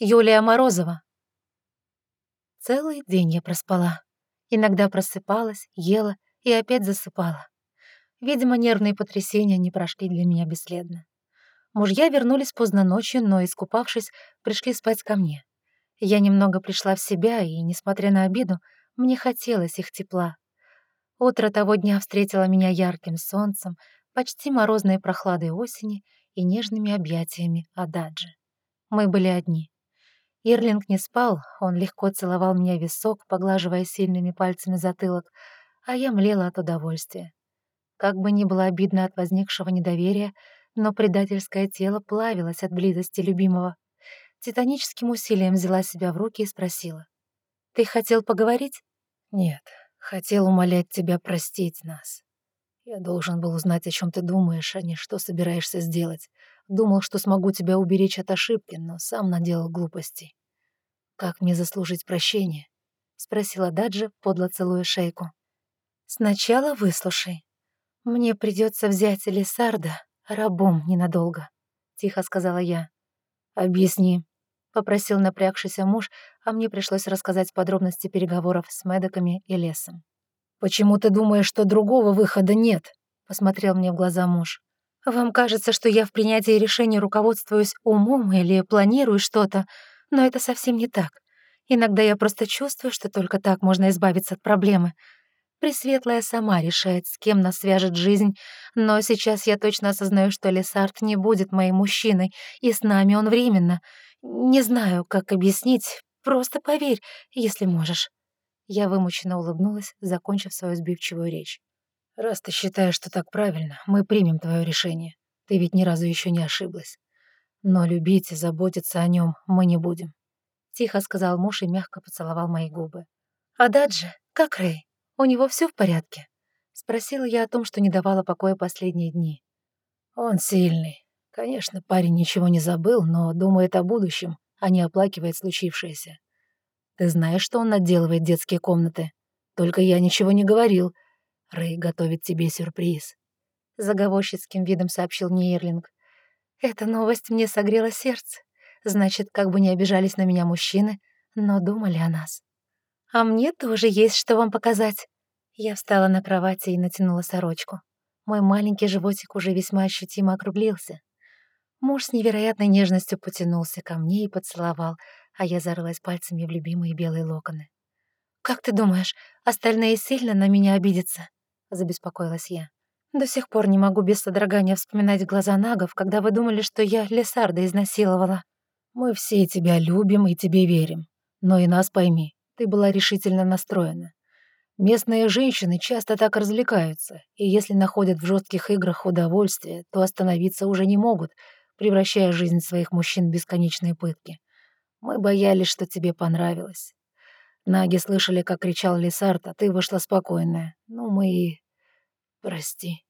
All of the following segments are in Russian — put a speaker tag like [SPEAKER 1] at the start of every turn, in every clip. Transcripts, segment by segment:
[SPEAKER 1] Юлия Морозова. Целый день я проспала. Иногда просыпалась, ела и опять засыпала. Видимо, нервные потрясения не прошли для меня бесследно. Мужья вернулись поздно ночью, но, искупавшись, пришли спать ко мне. Я немного пришла в себя, и, несмотря на обиду, мне хотелось их тепла. Утро того дня встретило меня ярким солнцем, почти морозной прохладой осени и нежными объятиями Ададжи. Мы были одни. Ирлинг не спал, он легко целовал меня в висок, поглаживая сильными пальцами затылок, а я млела от удовольствия. Как бы ни было обидно от возникшего недоверия, но предательское тело плавилось от близости любимого. Титаническим усилием взяла себя в руки и спросила. «Ты хотел поговорить?»
[SPEAKER 2] «Нет, хотел умолять тебя простить нас. Я должен был узнать, о чем ты думаешь, а не что собираешься сделать. Думал, что смогу тебя уберечь от ошибки, но сам наделал глупостей. Как мне заслужить прощение?» — спросила Даджи, подло целуя шейку.
[SPEAKER 1] «Сначала выслушай. Мне придется взять Лисарда рабом ненадолго», — тихо сказала я.
[SPEAKER 2] «Объясни», —
[SPEAKER 1] попросил напрягшийся муж, а мне пришлось рассказать подробности переговоров с Медоками и Лесом.
[SPEAKER 2] «Почему ты думаешь, что другого выхода нет?» — посмотрел мне в глаза муж.
[SPEAKER 1] «Вам кажется, что я в принятии решений руководствуюсь умом или планирую что-то, но это совсем не так. Иногда я просто чувствую, что только так можно избавиться от проблемы. Пресветлая сама решает, с кем нас свяжет жизнь, но сейчас я точно осознаю, что Лесард не будет моим мужчиной, и с нами он временно. Не знаю, как объяснить, просто поверь, если можешь». Я вымученно улыбнулась, закончив свою сбивчивую речь.
[SPEAKER 2] «Раз ты считаешь, что так правильно, мы примем твое решение. Ты ведь ни разу еще не ошиблась. Но любить и заботиться о нем мы не будем», — тихо сказал муж и мягко поцеловал мои губы.
[SPEAKER 1] «А Даджи, как Рэй?» У него все в порядке?» — спросила я о том, что не давала покоя последние дни.
[SPEAKER 2] «Он сильный. Конечно, парень ничего не забыл, но думает о будущем, а не оплакивает случившееся. Ты знаешь, что он отделывает детские комнаты? Только я ничего не говорил. Рэй готовит тебе сюрприз».
[SPEAKER 1] Заговорщицким видом сообщил мне Ирлинг. «Эта новость мне согрела сердце. Значит, как бы не обижались на меня мужчины, но думали о нас. «А мне тоже есть что вам показать». Я встала на кровати и натянула сорочку. Мой маленький животик уже весьма ощутимо округлился. Муж с невероятной нежностью потянулся ко мне и поцеловал, а я зарылась пальцами в любимые белые локоны. «Как ты думаешь, остальные сильно на меня обидятся?» — забеспокоилась я. «До сих пор не могу без содрогания вспоминать глаза нагов, когда вы думали, что я Лесарда изнасиловала».
[SPEAKER 2] «Мы все тебя любим и тебе верим, но и нас пойми, ты была решительно настроена. Местные женщины часто так развлекаются, и если находят в жестких играх удовольствие, то остановиться уже не могут, превращая жизнь своих мужчин в бесконечные пытки. Мы боялись, что тебе понравилось. Наги слышали, как кричал Лесард, а ты вышла спокойная. Ну, мы и... Прости.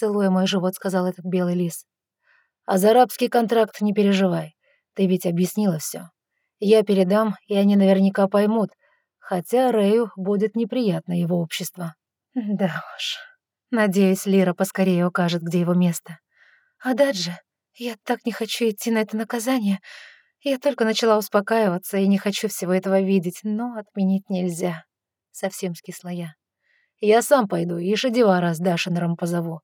[SPEAKER 2] Целуя мой живот, сказал этот белый лис. А за арабский контракт не переживай. Ты ведь объяснила все. Я передам, и они наверняка поймут, хотя Рэю будет неприятно его общество.
[SPEAKER 1] Да уж. Надеюсь, Лира поскорее укажет, где его место. А Даджи, я так не хочу идти на это наказание. Я только начала успокаиваться и не хочу всего этого видеть, но отменить нельзя. Совсем скисла я.
[SPEAKER 2] Я сам пойду и Шадивара с Дашинером позову.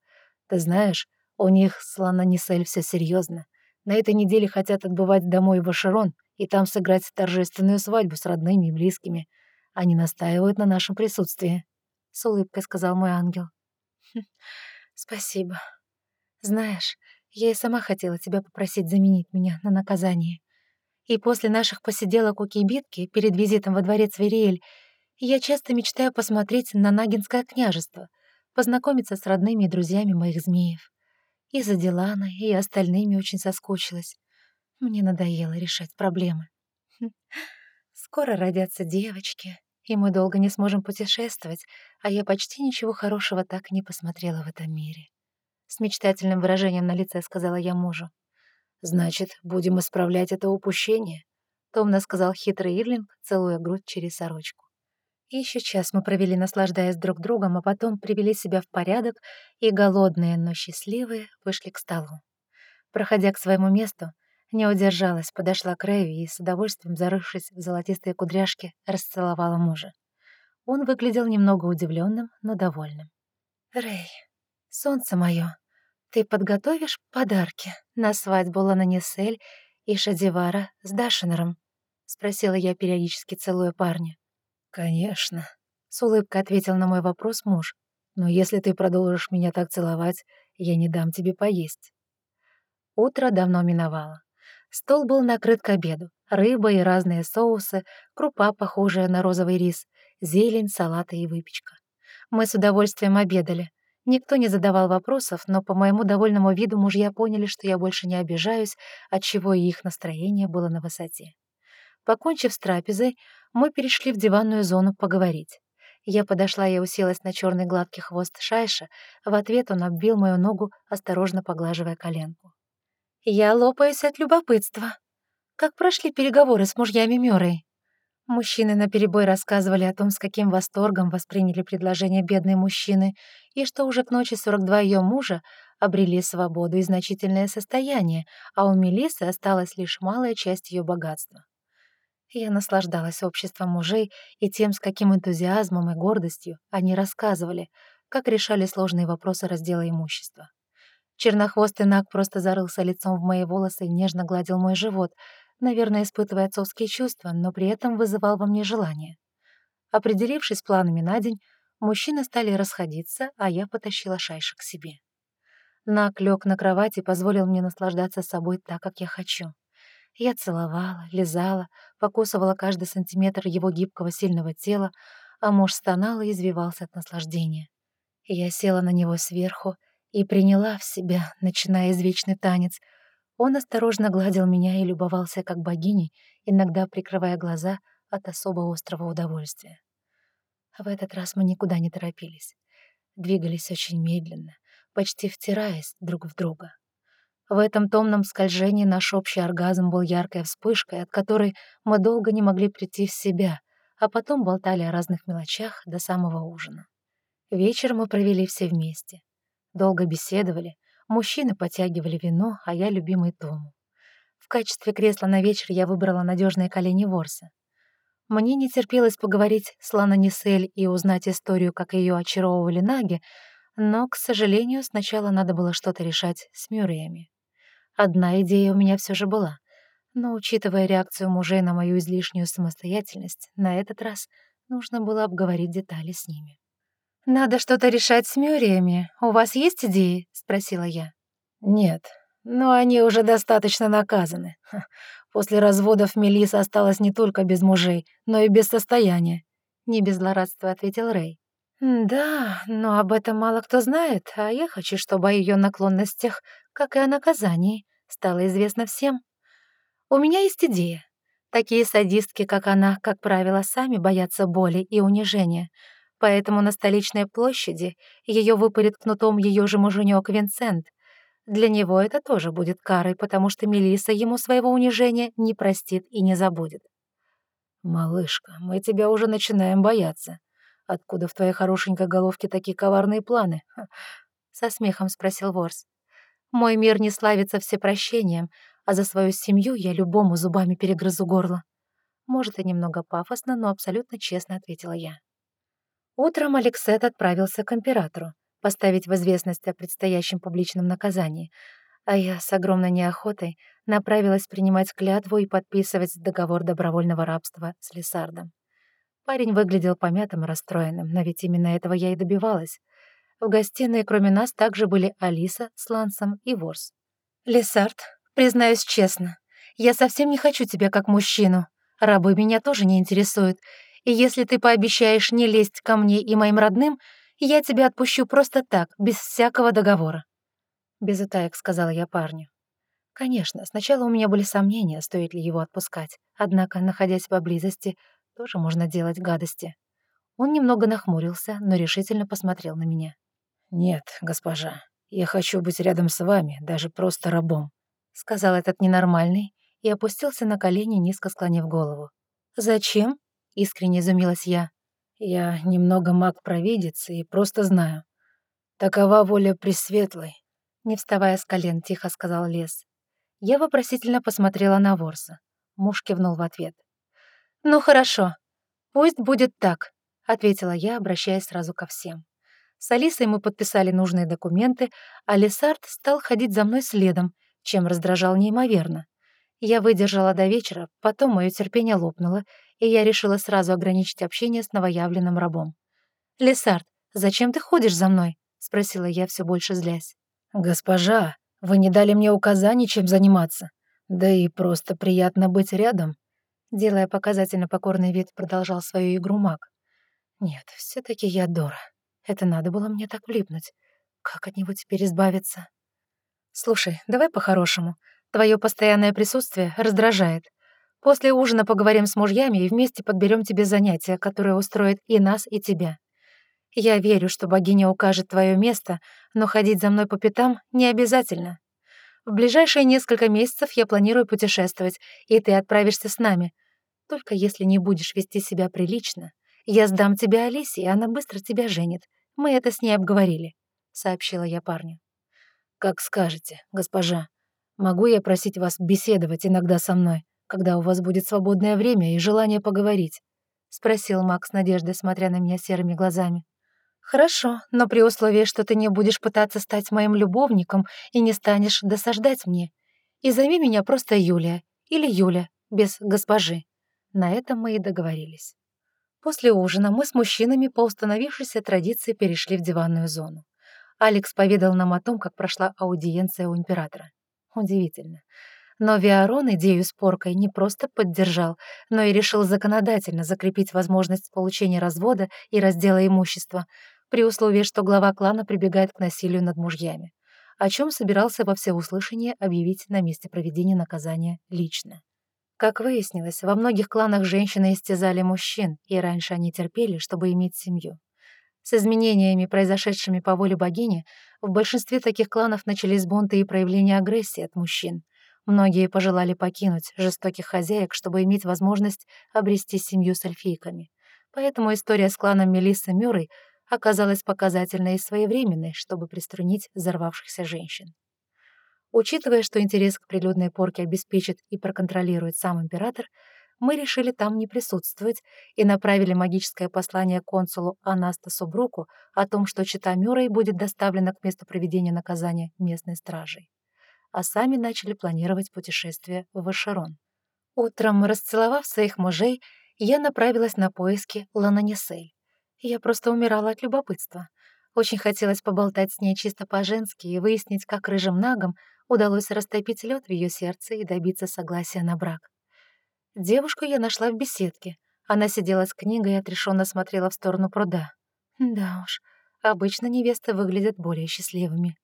[SPEAKER 2] Ты знаешь, у них с Лананисель все серьезно. На этой неделе хотят отбывать домой в Ашерон и там сыграть торжественную свадьбу с родными и близкими. Они настаивают на нашем присутствии», — с улыбкой сказал мой ангел.
[SPEAKER 1] Хм, «Спасибо. Знаешь, я и сама хотела тебя попросить заменить меня на наказание. И после наших посиделок у кибитки перед визитом во дворец Вериэль я часто мечтаю посмотреть на Нагинское княжество, познакомиться с родными и друзьями моих змеев. И за Диланой, и остальными очень соскучилась. Мне надоело решать проблемы. Хм. Скоро родятся девочки, и мы долго не сможем путешествовать, а я почти ничего хорошего так и не посмотрела в этом мире. С мечтательным выражением на лице сказала я мужу.
[SPEAKER 2] «Значит, будем исправлять это упущение», — томно сказал хитрый Ирлинг, целуя грудь через сорочку.
[SPEAKER 1] Еще час мы провели, наслаждаясь друг другом, а потом привели себя в порядок и, голодные, но счастливые, вышли к столу. Проходя к своему месту, Не удержалась, подошла к Рэви и, с удовольствием зарывшись в золотистые кудряшки, расцеловала мужа. Он выглядел немного удивленным, но довольным. «Рэй, солнце мое, ты подготовишь подарки на свадьбу Лананисель и Шадивара с Дашинером?» — спросила я, периодически целуя парня.
[SPEAKER 2] «Конечно», — с улыбкой ответил на мой вопрос муж. «Но если ты продолжишь меня так целовать, я не дам тебе поесть».
[SPEAKER 1] Утро давно миновало. Стол был накрыт к обеду. Рыба и разные соусы, крупа, похожая на розовый рис, зелень, салаты и выпечка. Мы с удовольствием обедали. Никто не задавал вопросов, но по моему довольному виду мужья поняли, что я больше не обижаюсь, отчего и их настроение было на высоте. Покончив с трапезой, мы перешли в диванную зону поговорить. Я подошла и уселась на черный гладкий хвост Шайша, в ответ он обвил мою ногу, осторожно поглаживая коленку. Я лопаюсь от любопытства. Как прошли переговоры с мужьями Мёррей? Мужчины наперебой рассказывали о том, с каким восторгом восприняли предложение бедной мужчины, и что уже к ночи 42 ее мужа обрели свободу и значительное состояние, а у Мелисы осталась лишь малая часть ее богатства. Я наслаждалась обществом мужей и тем, с каким энтузиазмом и гордостью они рассказывали, как решали сложные вопросы раздела имущества. Чернохвостый Наг просто зарылся лицом в мои волосы и нежно гладил мой живот, наверное, испытывая отцовские чувства, но при этом вызывал во мне желание. Определившись планами на день, мужчины стали расходиться, а я потащила Шайша к себе. Наг лег на кровать и позволил мне наслаждаться собой так, как я хочу. Я целовала, лизала, покусывала каждый сантиметр его гибкого сильного тела, а муж стонал и извивался от наслаждения. Я села на него сверху и приняла в себя, начиная извечный танец. Он осторожно гладил меня и любовался как богиней, иногда прикрывая глаза от особо острого удовольствия. В этот раз мы никуда не торопились. Двигались очень медленно, почти втираясь друг в друга. В этом томном скольжении наш общий оргазм был яркой вспышкой, от которой мы долго не могли прийти в себя, а потом болтали о разных мелочах до самого ужина. Вечер мы провели все вместе. Долго беседовали, мужчины потягивали вино, а я любимый Тому. В качестве кресла на вечер я выбрала надежные колени Ворса. Мне не терпелось поговорить с Лана Нисель и узнать историю, как ее очаровывали наги, но, к сожалению, сначала надо было что-то решать с Мюрреями. Одна идея у меня все же была, но, учитывая реакцию мужей на мою излишнюю самостоятельность, на этот раз нужно было обговорить детали с ними. «Надо что-то решать с Мюриями. У вас есть идеи?» — спросила я.
[SPEAKER 2] «Нет, но они уже достаточно наказаны. После разводов Мелиса осталась не только без мужей, но и без состояния», — не без злорадства ответил Рэй.
[SPEAKER 1] «Да, но об этом мало кто знает, а я хочу, чтобы о ее наклонностях, как и о наказании, стало известно всем. У меня есть идея. Такие садистки, как она, как правило, сами боятся боли и унижения — Поэтому на столичной площади ее выпарит кнутом ее же муженек Винсент. Для него это тоже будет карой, потому что Мелиса ему своего унижения не простит и не забудет.
[SPEAKER 2] «Малышка, мы тебя уже начинаем бояться. Откуда в твоей хорошенькой головке такие коварные планы?»
[SPEAKER 1] Со смехом спросил Ворс. «Мой мир не славится всепрощением, а за свою семью я любому зубами перегрызу горло». Может, и немного пафосно, но абсолютно честно ответила я. Утром Алексет отправился к императору, поставить в известность о предстоящем публичном наказании, а я с огромной неохотой направилась принимать клятву и подписывать договор добровольного рабства с Лесардом. Парень выглядел помятым и расстроенным, но ведь именно этого я и добивалась. В гостиной кроме нас также были Алиса с Лансом и Ворс. «Лесард, признаюсь честно, я совсем не хочу тебя как мужчину. Рабы меня тоже не интересуют, и если ты пообещаешь не лезть ко мне и моим родным, я тебя отпущу просто так, без всякого договора». Без утаек сказала я парню. Конечно, сначала у меня были сомнения, стоит ли его отпускать, однако, находясь поблизости, тоже можно делать гадости. Он немного нахмурился, но решительно посмотрел на меня.
[SPEAKER 2] «Нет, госпожа, я хочу быть рядом с вами, даже просто рабом», —
[SPEAKER 1] сказал этот ненормальный и опустился на колени, низко склонив голову. «Зачем?» Искренне изумилась я.
[SPEAKER 2] Я немного маг-провидец и просто знаю. Такова воля Пресветлой.
[SPEAKER 1] Не вставая с колен, тихо сказал Лес. Я вопросительно посмотрела на Ворса. Муж кивнул в ответ. «Ну хорошо, пусть будет так», — ответила я, обращаясь сразу ко всем. С Алисой мы подписали нужные документы, а Лесард стал ходить за мной следом, чем раздражал неимоверно. Я выдержала до вечера, потом мое терпение лопнуло, и я решила сразу ограничить общение с новоявленным рабом. «Лесард, зачем ты ходишь за мной?» — спросила я, все больше злясь.
[SPEAKER 2] «Госпожа, вы не дали мне указаний, чем заниматься. Да и просто приятно быть рядом», — делая показательно покорный вид, продолжал свою игру маг. «Нет, все таки я Дора. Это надо было мне так влипнуть. Как от него теперь избавиться?»
[SPEAKER 1] «Слушай, давай по-хорошему. Твое постоянное присутствие раздражает. После ужина поговорим с мужьями и вместе подберем тебе занятия, которые устроят и нас, и тебя. Я верю, что богиня укажет твое место, но ходить за мной по пятам не обязательно. В ближайшие несколько месяцев я планирую путешествовать, и ты отправишься с нами. Только если не будешь вести себя прилично, я сдам тебя Алисе, и она быстро тебя женит. Мы это с ней обговорили», — сообщила я парню.
[SPEAKER 2] «Как скажете, госпожа. Могу я просить вас беседовать иногда со мной, когда у вас будет свободное время и желание поговорить?» — спросил Макс с надеждой, смотря на меня серыми глазами.
[SPEAKER 1] «Хорошо, но при условии, что ты не будешь пытаться стать моим любовником и не станешь досаждать мне. И зови меня просто Юлия или Юля, без госпожи». На этом мы и договорились. После ужина мы с мужчинами по установившейся традиции перешли в диванную зону. Алекс поведал нам о том, как прошла аудиенция у императора. Удивительно. Но Виарон идею с поркой не просто поддержал, но и решил законодательно закрепить возможность получения развода и раздела имущества, при условии, что глава клана прибегает к насилию над мужьями, о чем собирался во всеуслышание объявить на месте проведения наказания лично. Как выяснилось, во многих кланах женщины истязали мужчин, и раньше они терпели, чтобы иметь семью. С изменениями, произошедшими по воле богини, в большинстве таких кланов начались бунты и проявления агрессии от мужчин. Многие пожелали покинуть жестоких хозяек, чтобы иметь возможность обрести семью с эльфийками. Поэтому история с кланом Мелиссы Мюррей оказалась показательной и своевременной, чтобы приструнить взорвавшихся женщин. Учитывая, что интерес к прилюдной порке обеспечит и проконтролирует сам император, мы решили там не присутствовать и направили магическое послание консулу Анастасу Бруку о том, что чита Мюррей будет доставлена к месту проведения наказания местной стражей. А сами начали планировать путешествие в Вашерон. Утром, расцеловав своих мужей, я направилась на поиски Лананисель. Я просто умирала от любопытства. Очень хотелось поболтать с ней чисто по-женски и выяснить, как рыжим нагам удалось растопить лед в ее сердце и добиться согласия на брак. Девушку я нашла в беседке. Она сидела с книгой и отрешенно смотрела в сторону пруда. Да уж, обычно невесты выглядят более счастливыми.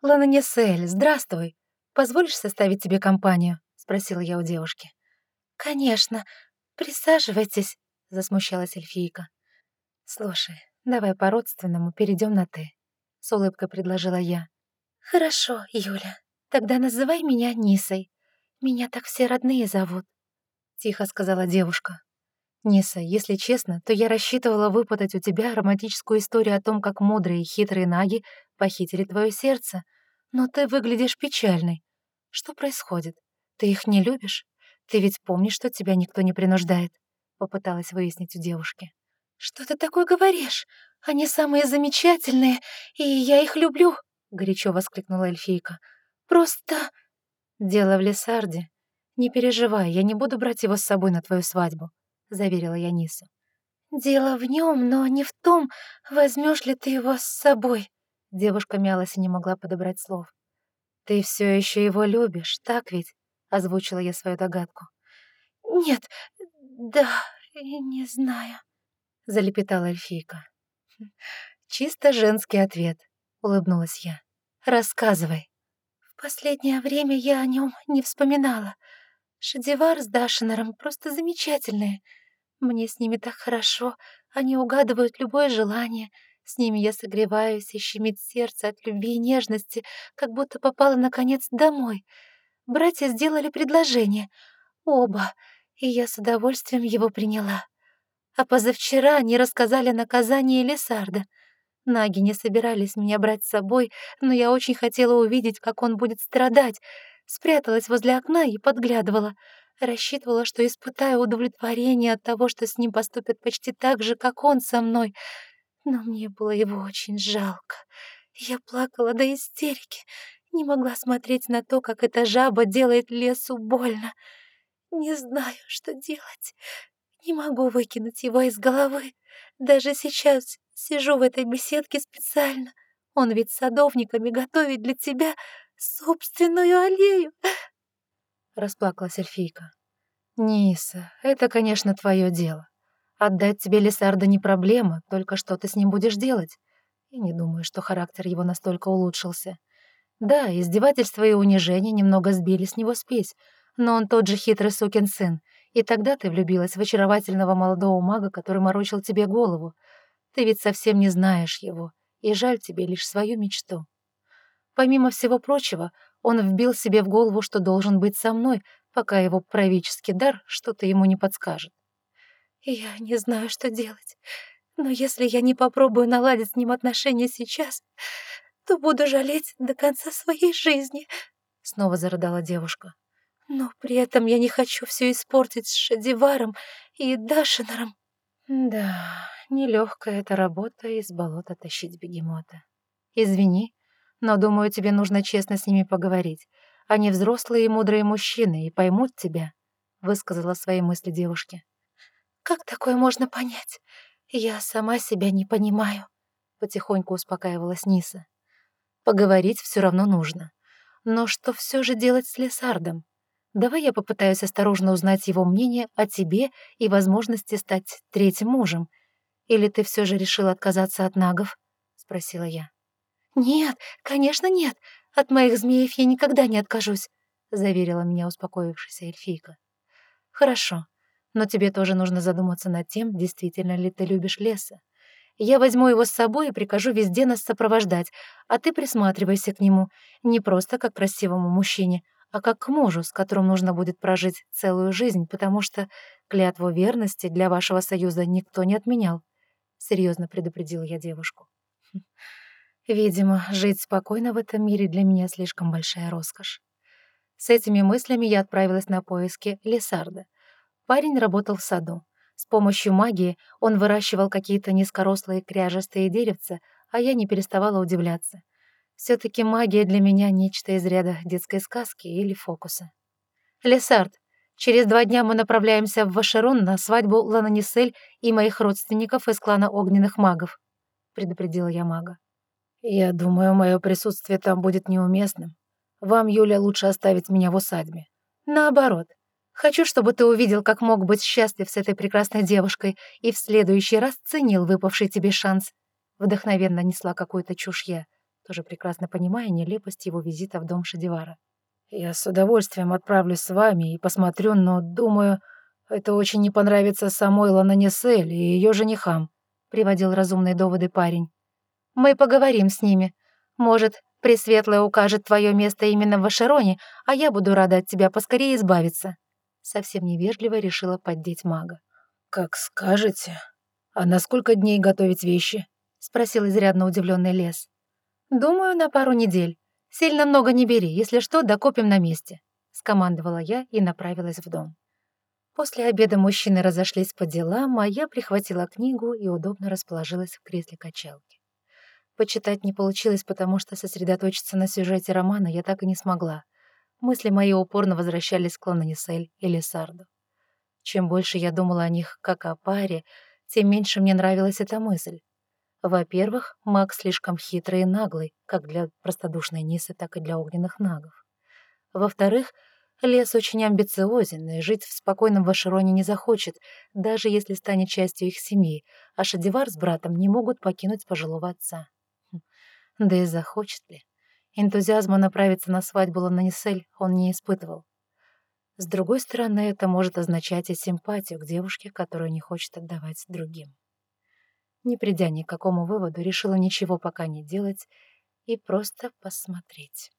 [SPEAKER 1] «Лана Несель, здравствуй! Позволишь составить тебе компанию?» — спросила я у девушки. «Конечно. Присаживайтесь», — засмущалась эльфийка. «Слушай, давай по-родственному перейдем на «ты», — с улыбкой предложила я. «Хорошо, Юля», «Тогда называй меня Нисой. Меня так все родные зовут», — тихо сказала девушка. «Ниса, если честно, то я рассчитывала выпытать у тебя романтическую историю о том, как мудрые и хитрые наги похитили твое сердце, но ты выглядишь печальной. Что происходит? Ты их не любишь? Ты ведь помнишь, что тебя никто не принуждает?» — попыталась выяснить у девушки. «Что ты такое говоришь? Они самые замечательные, и я их люблю!» — горячо воскликнула эльфийка. Просто... Дело в Лесарде. Не переживай, я не буду брать его с собой на твою свадьбу, заверила я Нису. Дело в нем, но не в том, возьмешь ли ты его с собой. Девушка мялась и не могла подобрать слов. Ты все еще его любишь, так ведь? озвучила я свою догадку. Нет, да, не знаю, залепетала эльфийка. Чисто женский ответ, улыбнулась я. Рассказывай. Последнее время я о нем не вспоминала. Шадивар с Дашинером просто замечательные. Мне с ними так хорошо, они угадывают любое желание. С ними я согреваюсь и щемит сердце от любви и нежности, как будто попала, наконец, домой. Братья сделали предложение. Оба. И я с удовольствием его приняла. А позавчера они рассказали наказание Лесарда — Наги не собирались меня брать с собой, но я очень хотела увидеть, как он будет страдать. Спряталась возле окна и подглядывала. Рассчитывала, что испытаю удовлетворение от того, что с ним поступят почти так же, как он со мной. Но мне было его очень жалко. Я плакала до истерики. Не могла смотреть на то, как эта жаба делает лесу больно. Не знаю, что делать. Не могу выкинуть его из головы. Даже сейчас сижу в этой беседке специально. Он ведь садовниками готовит для тебя собственную аллею.
[SPEAKER 2] Расплакалась эльфийка. Ниса, это, конечно, твое дело. Отдать тебе Лесарда не проблема, только что ты с ним будешь делать? И не думаю, что характер его настолько улучшился. Да, издевательства и унижения немного сбили с него спесь, но он тот же хитрый сукин сын, и тогда ты влюбилась в очаровательного молодого мага, который морочил тебе голову. Ты ведь совсем не знаешь его, и жаль тебе лишь свою мечту. Помимо всего прочего, он вбил себе в голову, что должен быть со мной, пока его правительский дар что-то ему не подскажет.
[SPEAKER 1] «Я не знаю, что делать, но если я не попробую наладить с ним отношения сейчас, то буду жалеть до конца своей жизни», — снова зарыдала девушка. «Но при этом я не хочу все испортить с Шадиваром и Дашинором».
[SPEAKER 2] «Да, нелегкая эта работа из болота тащить бегемота. Извини, но, думаю, тебе нужно честно с ними поговорить. Они взрослые и мудрые мужчины и поймут тебя», — высказала свои мысли девушке.
[SPEAKER 1] «Как такое можно понять? Я сама себя не понимаю», — потихоньку успокаивалась Ниса.
[SPEAKER 2] «Поговорить все равно нужно. Но что все же делать с Лесардом? Давай я попытаюсь осторожно узнать его мнение о тебе и возможности стать третьим мужем. Или ты все же решил отказаться от нагов?» — спросила я.
[SPEAKER 1] «Нет, конечно, нет. От моих змеев я никогда не откажусь», — заверила меня успокоившаяся эльфийка.
[SPEAKER 2] «Хорошо, но тебе тоже нужно задуматься над тем, действительно ли ты любишь леса. Я возьму его с собой и прикажу везде нас сопровождать, а ты присматривайся к нему, не просто как красивому мужчине, а как к мужу, с которым нужно будет прожить целую жизнь, потому что клятву верности для вашего союза никто не отменял», — серьезно предупредила я девушку. Видимо, жить спокойно в этом мире для меня слишком большая роскошь. С этими мыслями я отправилась на поиски Лесарда. Парень работал в саду. С помощью магии он выращивал какие-то низкорослые кряжестые деревца, а я не переставала удивляться. все таки магия для меня — нечто из ряда детской сказки или фокуса. «Лесард, через два дня мы направляемся в Вашерон на свадьбу Лананисель и моих родственников из клана огненных магов», — предупредила я мага. «Я думаю, мое присутствие там будет неуместным. Вам, Юля, лучше оставить меня в усадьбе». «Наоборот. Хочу, чтобы ты увидел, как мог быть счастлив с этой прекрасной девушкой и в следующий раз ценил выпавший тебе шанс». Вдохновенно несла какую-то чушь я, тоже прекрасно понимая нелепость его визита в дом Шадивара. «Я с удовольствием отправлюсь с вами и посмотрю, но, думаю, это очень не понравится самой Лананисель и ее женихам», приводил разумные доводы парень. Мы поговорим с ними. Может, Пресветлая укажет твое место именно в Вашероне, а я буду рада от тебя поскорее избавиться». Совсем невежливо решила поддеть мага. «Как скажете. А на сколько дней готовить вещи?» — спросил изрядно удивленный лес. «Думаю, на пару недель. Сильно много не бери, если что, докопим на месте», — скомандовала я и направилась в дом. После обеда мужчины разошлись по делам, а я прихватила книгу и удобно расположилась в кресле качалки. Почитать не получилось, потому что сосредоточиться на сюжете романа я так и не смогла. Мысли мои упорно возвращались к Лананисель и Лесарду. Чем больше я думала о них как о паре, тем меньше мне нравилась эта мысль. Во-первых, маг слишком хитрый и наглый, как для простодушной Нисы, так и для огненных нагов. Во-вторых, лес очень амбициозен и жить в спокойном Вашероне не захочет, даже если станет частью их семьи, а Шадивар с братом не могут покинуть пожилого отца. Да и захочет ли. Энтузиазма направиться на свадьбу Лананисель он не испытывал. С другой стороны, это может означать и симпатию к девушке, которую не хочет отдавать другим. Не придя ни к какому выводу, решила ничего пока не делать и просто посмотреть.